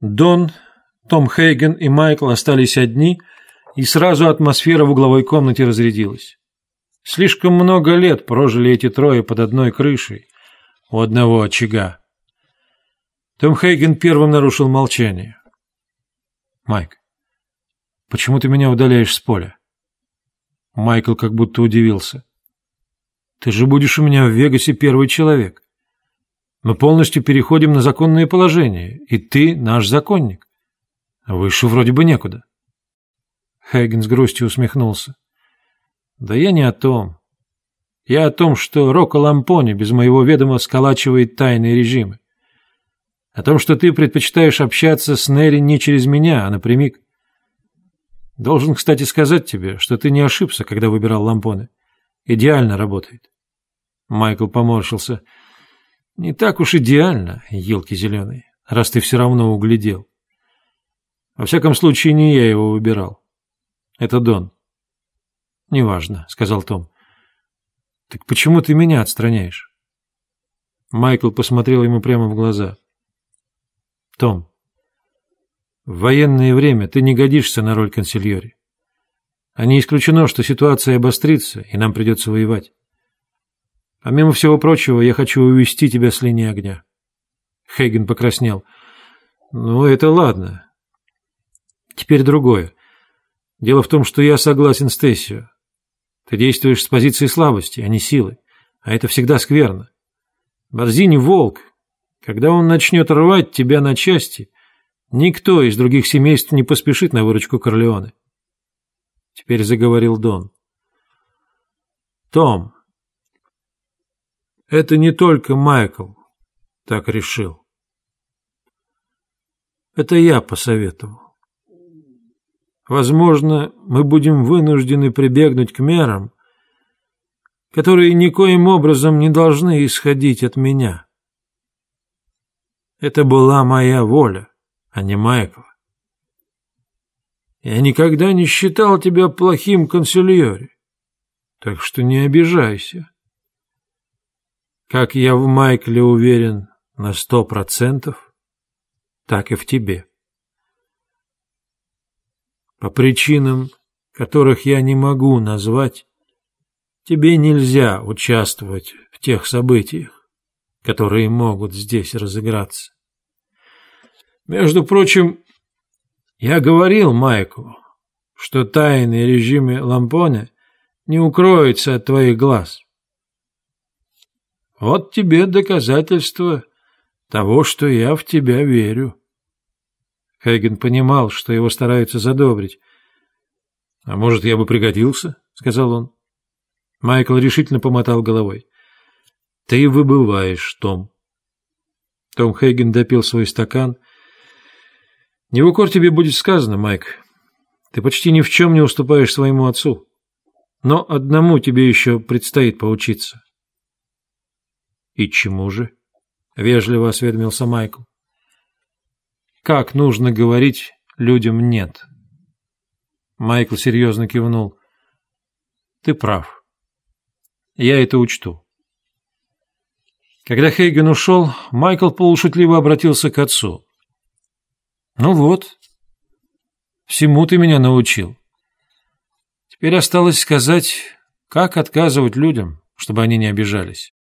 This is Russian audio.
Дон, Том Хейген и Майкл остались одни, и сразу атмосфера в угловой комнате разрядилась. Слишком много лет прожили эти трое под одной крышей, у одного очага. Том Хейген первым нарушил молчание. «Майк, почему ты меня удаляешь с поля?» Майкл как будто удивился. «Ты же будешь у меня в Вегасе первый человек. Мы полностью переходим на законное положение, и ты наш законник. Выше вроде бы некуда». Хейген с грустью усмехнулся. «Да я не о том. Я о том, что Рокко Лампони без моего ведома сколачивает тайные режимы. О том, что ты предпочитаешь общаться с Нерри не через меня, а напрямик. Должен, кстати, сказать тебе, что ты не ошибся, когда выбирал лампоны. Идеально работает. Майкл поморщился. Не так уж идеально, елки зеленые, раз ты все равно углядел. Во всяком случае, не я его выбирал. Это Дон. Неважно, сказал Том. Так почему ты меня отстраняешь? Майкл посмотрел ему прямо в глаза. Том, в военное время ты не годишься на роль консильори. А не исключено, что ситуация обострится, и нам придется воевать. Помимо всего прочего, я хочу увести тебя с линии огня. Хейген покраснел. Ну, это ладно. Теперь другое. Дело в том, что я согласен с Тессио. Ты действуешь с позиции слабости, а не силы. А это всегда скверно. Борзини — волк, когда он начнет рвать тебя на части, никто из других семейств не поспешит на выручку Корлеоне. Теперь заговорил Дон. Том, это не только Майкл так решил. Это я посоветовал. Возможно, мы будем вынуждены прибегнуть к мерам, которые никоим образом не должны исходить от меня. Это была моя воля, а не Майкла. Я никогда не считал тебя плохим консильори, так что не обижайся. Как я в Майкле уверен на сто процентов, так и в тебе. По причинам, которых я не могу назвать, тебе нельзя участвовать в тех событиях, которые могут здесь разыграться. Между прочим, я говорил Майку, что тайный режиме Лампоне не укроется от твоих глаз. Вот тебе доказательство того, что я в тебя верю. Хейген понимал, что его стараются задобрить. «А может, я бы пригодился?» — сказал он. Майкл решительно помотал головой. Ты выбываешь, Том. Том Хейген допил свой стакан. Не в укор тебе будет сказано, Майк. Ты почти ни в чем не уступаешь своему отцу. Но одному тебе еще предстоит поучиться. И чему же? Вежливо осведомился Майкл. Как нужно говорить людям «нет»? Майкл серьезно кивнул. Ты прав. Я это учту. Когда Хейген ушел, Майкл полушутливо обратился к отцу. «Ну вот, всему ты меня научил. Теперь осталось сказать, как отказывать людям, чтобы они не обижались».